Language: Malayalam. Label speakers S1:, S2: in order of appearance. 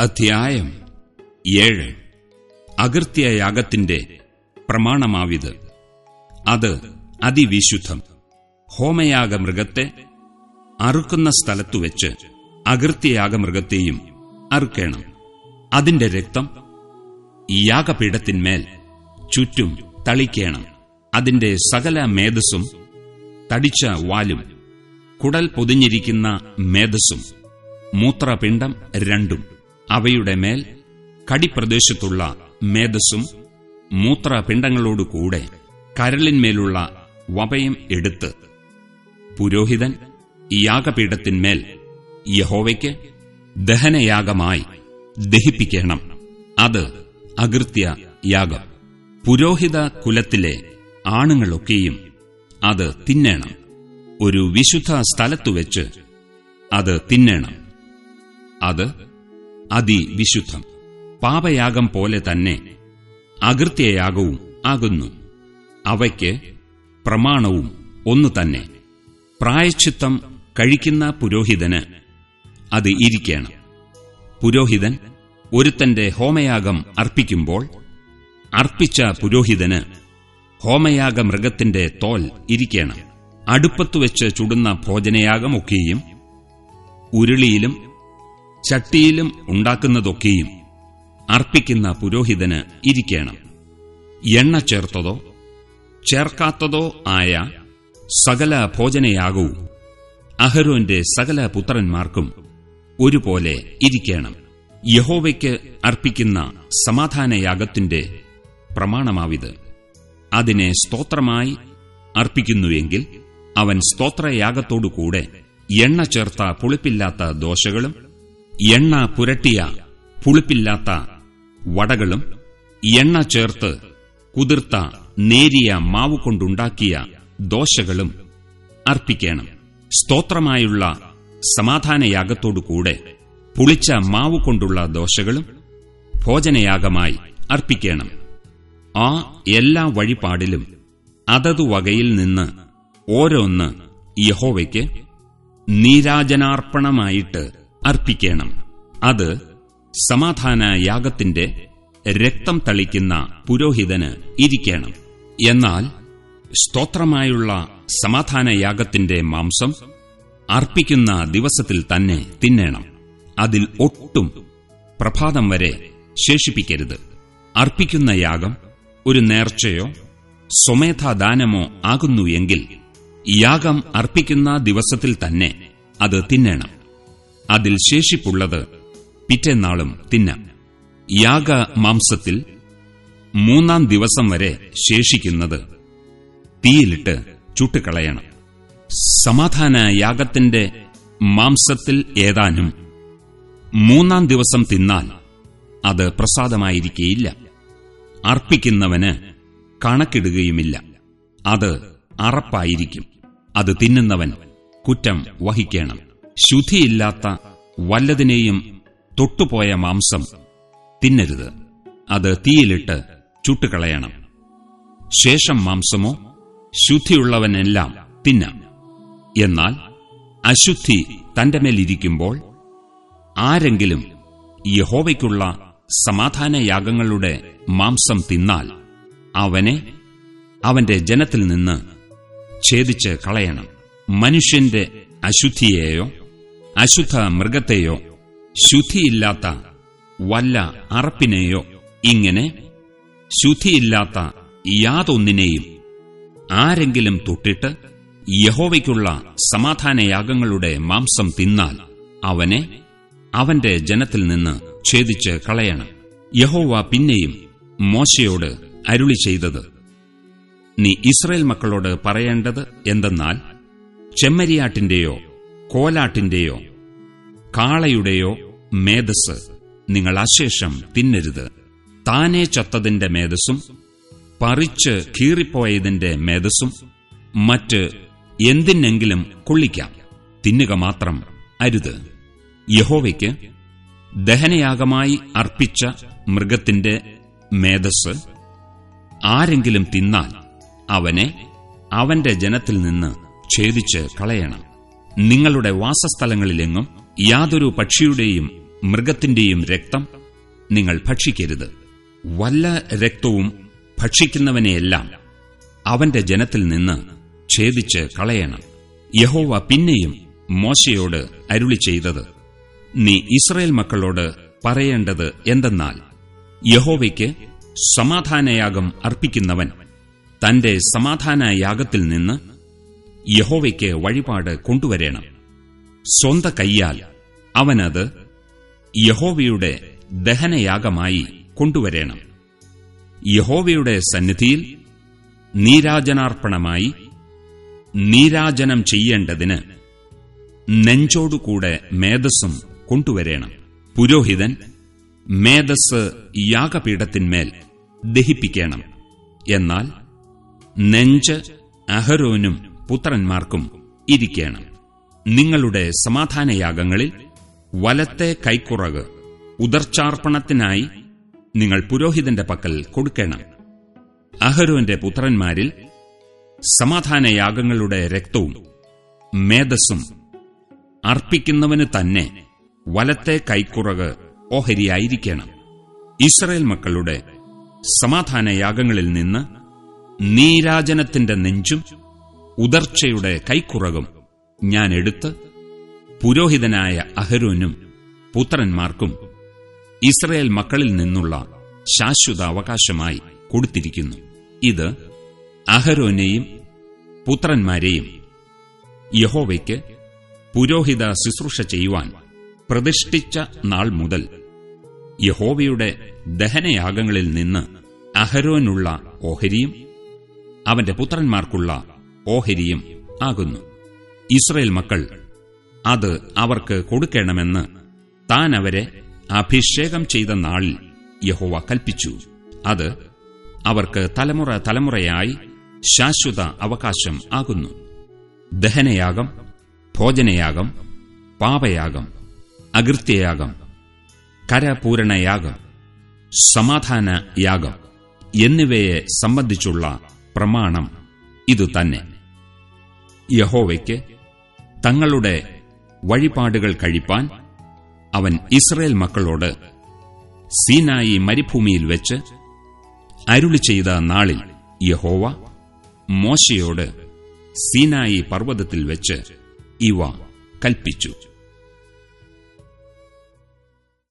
S1: അധ്യായം ഏഴ്. അകൃത്യയാഗത്തിന്റെ പ്രമാണമാവിത്. അത് അതിവിശുദ്ധം. ഹോമയാഗമൃഗത്തെ അറുക്കുന്ന സ്ഥലത്തുവെച്ച് അകൃത്യയാഗമൃഗത്തെയും അറുക്കേണം. അതിന്റെ രക്തം യാഗപീഠത്തിന്മേൽ ചുറ്റും തളിക്കേണം. അതിന്റെ സകല മേധസ്സും തടിച്ച വാലും കുടൽ പൊതിഞ്ഞിരിക്കുന്ന മേധസ്സും മൂത്രപിണ്ഡം രണ്ടും. അവയുടെ മേൽ കടിപ്രദേശത്തുള്ള മേധസ്സും മൂത്രപിണ്ഡങ്ങളോടുകൂടെ കരളിന്മേലുള്ള വപയും എടുത്ത് പുരോഹിതൻ യാഗപീഠത്തിന്മേൽ യഹോവയ്ക്ക് ദഹനയാഗമായി ദഹിപ്പിക്കണം. അത് അകൃത്യ യാഗം. പുരോഹിത കുലത്തിലെ ആണുങ്ങളൊക്കെയും അത് തിന്നേണം. ഒരു വിശുദ്ധ സ്ഥലത്തുവെച്ച് അത് തിന്നേണം. അത് അതിവിശുദ്ധം. പാപയാഗം പോലെ തന്നെ അകൃത്യയാഗവും ആകുന്നു. അവയ്ക്ക് പ്രമാണവും ഒന്നു തന്നെ. പ്രായച്ചിത്തം കഴിക്കുന്ന പുരോഹിതന് അത് ഇരിക്കണം. പുരോഹിതൻ ഒരുത്തന്റെ ഹോമയാഗം അർപ്പിക്കുമ്പോൾ അർപ്പിച്ച പുരോഹിതന് ഹോമയാഗ മൃഗത്തിന്റെ തോൽ ഇരിക്കണം. അടുപ്പത്തുവെച്ച് ചുടുന്ന ഭോജനയാഗമൊക്കെയും ഉരുളിയിലും ചട്ടിയിലും ഉണ്ടാക്കുന്നതൊക്കെയും അർപ്പിക്കുന്ന പുരോഹിതന് ഇരിക്കണം. എണ്ണ ചേർത്തതോ ചേർക്കാത്തതോ ആയ സകല ഭോജനയാകവും അഹരോന്റെ സകല പുത്രന്മാർക്കും ഒരുപോലെ ഇരിക്കണം. യഹോവയ്ക്ക് അർപ്പിക്കുന്ന സമാധാനയാഗത്തിന്റെ പ്രമാണമാവിത്. അതിനെ സ്തോത്രമായി അർപ്പിക്കുന്നുവെങ്കിൽ അവൻ സ്തോത്രയാഗത്തോടുകൂടെ എണ്ണ ചേർത്ത പുളിപ്പില്ലാത്ത ദോശകളും എണ്ണ പുരട്ടിയ പുളിപ്പില്ലാത്ത വടകളും എണ്ണ ചേർത്ത് കുതിർത്ത നേരിയ മാവ് കൊണ്ടുണ്ടാക്കിയ ദോശകളും അർപ്പിക്കണം. സ്തോത്രമായുള്ള സമാധാനയാഗത്തോടുകൂടെ പുളിച്ച മാവ് കൊണ്ടുള്ള ദോശകളും ഭോജനയാഗമായി അർപ്പിക്കണം. ആ എല്ലാ വഴിപാടിലും അതതു വകയിൽ നിന്ന് ഓരോന്ന് യഹോവയ്ക്ക് നീരാജനാർപ്പണമായിട്ട് അർപ്പിക്കണം. അത് സമാധാന യാഗത്തിന്റെ രക്തം തളിക്കുന്ന പുരോഹിതന് ഇരിക്കണം. എന്നാൽ സ്തോത്രമായുള്ള സമാധാന യാഗത്തിന്റെ മാംസം അർപ്പിക്കുന്ന ദിവസത്തിൽ തന്നെ തിന്നേണം. അതിൽ ഒട്ടും പ്രഭാതം വരെ ശേഷിപ്പിക്കരുത്. അർപ്പിക്കുന്ന യാഗം ഒരു നേർച്ചയോ സ്വമേധാദാനമോ ആകുന്നു എങ്കിൽ യാഗം അർപ്പിക്കുന്ന ദിവസത്തിൽ തന്നെ അത് തിന്നേണം. അതിൽ ശേഷിപ്പുള്ളത് പിറ്റേന്നാളും തിന്നാം. യാഗ മാംസത്തിൽ മൂന്നാം ദിവസം വരെ ശേഷിക്കുന്നത് തീയിലിട്ട് ചുട്ടുകളയണം. സമാധാന യാഗത്തിന്റെ മാംസത്തിൽ ഏതാനും മൂന്നാം ദിവസം തിന്നാൽ അത് പ്രസാദമായിരിക്കേയില്ല. അർപ്പിക്കുന്നവന് കണക്കിടുകയുമില്ല. അത് അറപ്പായിരിക്കും. അത് തിന്നുന്നവൻ കുറ്റം വഹിക്കണം. ശുദ്ധിയില്ലാത്ത വല്ലതിനെയും തൊട്ടുപോയ മാംസം തിന്നരുത്. അത് തീയിലിട്ട് ചുട്ടുകളയണം. ശേഷം മാംസമോ ശുദ്ധിയുള്ളവനെല്ലാം തിന്നാം. എന്നാൽ അശുദ്ധി തന്റെ മേലിരിക്കുമ്പോൾ ആരെങ്കിലും യഹോവയ്ക്കുള്ള സമാധാനയാഗങ്ങളുടെ മാംസം തിന്നാൽ അവനെ അവന്റെ ജനത്തിൽ നിന്ന് ഛേദിച്ച് കളയണം. മനുഷ്യന്റെ അശുദ്ധിയെയോ അശുദ്ധ മൃഗത്തെയോ ശുദ്ധിയില്ലാത്ത വല്ല അറപ്പിനെയോ ഇങ്ങനെ ശുദ്ധിയില്ലാത്ത യാതൊന്നിനെയും ആരെങ്കിലും തൊട്ടിട്ട് യഹോവയ്ക്കുള്ള സമാധാനയാഗങ്ങളുടെ മാംസം തിന്നാൽ അവനെ അവന്റെ ജനത്തിൽ നിന്ന് ഛേദിച്ച് കളയണം. യഹോവ പിന്നെയും മോശയോട് അരുളി ചെയ്തത്. നീ ഇസ്രയേൽ മക്കളോട് പറയേണ്ടത് എന്തെന്നാൽ ചെമ്മരിയാട്ടിന്റെയോ കോലാട്ടിന്റെയോ കാളയുടെയോ മേധസ് നിങ്ങൾ അശേഷം തിന്നരുത്. താനെ ചത്തതിന്റെ മേധസ്സും പറിച്ച് കീറിപ്പോയതിന്റെ മേധസ്സും മറ്റ് എന്തിനെങ്കിലും കൊള്ളിക്കാം. തിന്നുക മാത്രം അരുത്. യഹോവയ്ക്ക് ദഹനയാഗമായി അർപ്പിച്ച മൃഗത്തിന്റെ മേധസ് ആരെങ്കിലും തിന്നാൽ അവനെ അവന്റെ ജനത്തിൽ നിന്ന് ഛേദിച്ച് കളയണം. നിങ്ങളുടെ വാസസ്ഥലങ്ങളിലെങ്ങും യാതൊരു പക്ഷിയുടെയും മൃഗത്തിന്റെയും രക്തം നിങ്ങൾ ഭക്ഷിക്കരുത്. വല്ല രക്തവും ഭക്ഷിക്കുന്നവനെയെല്ലാം അവന്റെ ജനത്തിൽ നിന്ന് ഛേദിച്ച് കളയണം. യഹോവ പിന്നെയും മോശയോട് അരുളി ചെയ്തത് നീ ഇസ്രയേൽ മക്കളോട് പറയേണ്ടത് എന്തെന്നാൽ യഹോവയ്ക്ക് സമാധാനയാഗം അർപ്പിക്കുന്നവൻ തന്റെ സമാധാനയാഗത്തിൽ നിന്ന് യഹോവയ്ക്ക് വഴിപാട് കൊണ്ടുവരേണം. സ്വന്ത കൈയാൽ അവനത് യഹോവയുടെ ദഹനയാഗമായി കൊണ്ടുവരേണം. യഹോവയുടെ സന്നിധിയിൽ നീരാജനാർപ്പണമായി നീരാജനം ചെയ്യേണ്ടതിന് നെഞ്ചോടുകൂടെ മേധസ്സും കൊണ്ടുവരേണം. പുരോഹിതൻ മേധസ് യാഗപീഠത്തിന്മേൽ ദഹിപ്പിക്കണം. എന്നാൽ നെഞ്ച് അഹരോനും പുത്രന്മാർക്കും ഇരിക്കണം. നിങ്ങളുടെ സമാധാനയാഗങ്ങളിൽ വലത്തെ കൈക്കുറക് ഉദർച്ചാർപ്പണത്തിനായി നിങ്ങൾ പുരോഹിതന്റെ പക്കൽ കൊടുക്കണം. അഹരോന്റെ പുത്രന്മാരിൽ സമാധാനയാഗങ്ങളുടെ രക്തവും മേധസ്സും അർപ്പിക്കുന്നവന് തന്നെ വലത്തെ കൈക്കുറക് ഓഹരിയായിരിക്കണം. ഇസ്രയേൽ മക്കളുടെ സമാധാനയാഗങ്ങളിൽ നിന്ന് നീരാജനത്തിന്റെ നെഞ്ചും ഉദർച്ചയുടെ കൈക്കുറകും ഞാൻ എടുത്ത് പുരോഹിതനായ അഹരോനും പുത്രന്മാർക്കും ഇസ്രയേൽ മക്കളിൽ നിന്നുള്ള ശാശ്വത അവകാശമായി കൊടുത്തിരിക്കുന്നു. ഇത് അഹരോനെയും പുത്രന്മാരെയും യഹോവയ്ക്ക് പുരോഹിത ശുശ്രൂഷ ചെയ്യുവാൻ പ്രതിഷ്ഠിച്ച നാൾ മുതൽ യഹോവയുടെ ദഹനയാഗങ്ങളിൽ നിന്ന് അഹരോനുള്ള ഓഹരിയും അവന്റെ പുത്രന്മാർക്കുള്ള ഓഹരിയും ആകുന്നു. ഇസ്രയേൽ മക്കൾ അത് അവർക്ക് കൊടുക്കണമെന്ന് താൻ അവരെ അഭിഷേകം ചെയ്ത നാളിൽ യഹോവ കൽപ്പിച്ചു. അത് അവർക്ക് തലമുറ തലമുറയായി ശാശ്വത അവകാശം ആകുന്നു. ദഹനയാഗം ഭോജനയാഗം പാപയാഗം അകൃത്യയാഗം കരപൂരണയാഗം സമാധാന യാഗം എന്നിവയെ സംബന്ധിച്ചുള്ള പ്രമാണം ഇതുതന്നെ. യഹോവയ്ക്ക് തങ്ങളുടെ വഴിപാടുകൾ കഴിപ്പാൻ അവൻ ഇസ്രയേൽ മക്കളോട് സീനായി മരുഭൂമിയിൽ വെച്ച് അരുളി ചെയ്ത നാളിൽ യഹോവ മോശയോട് സീനായി പർവതത്തിൽ വെച്ച് ഇവ കൽപ്പിച്ചു.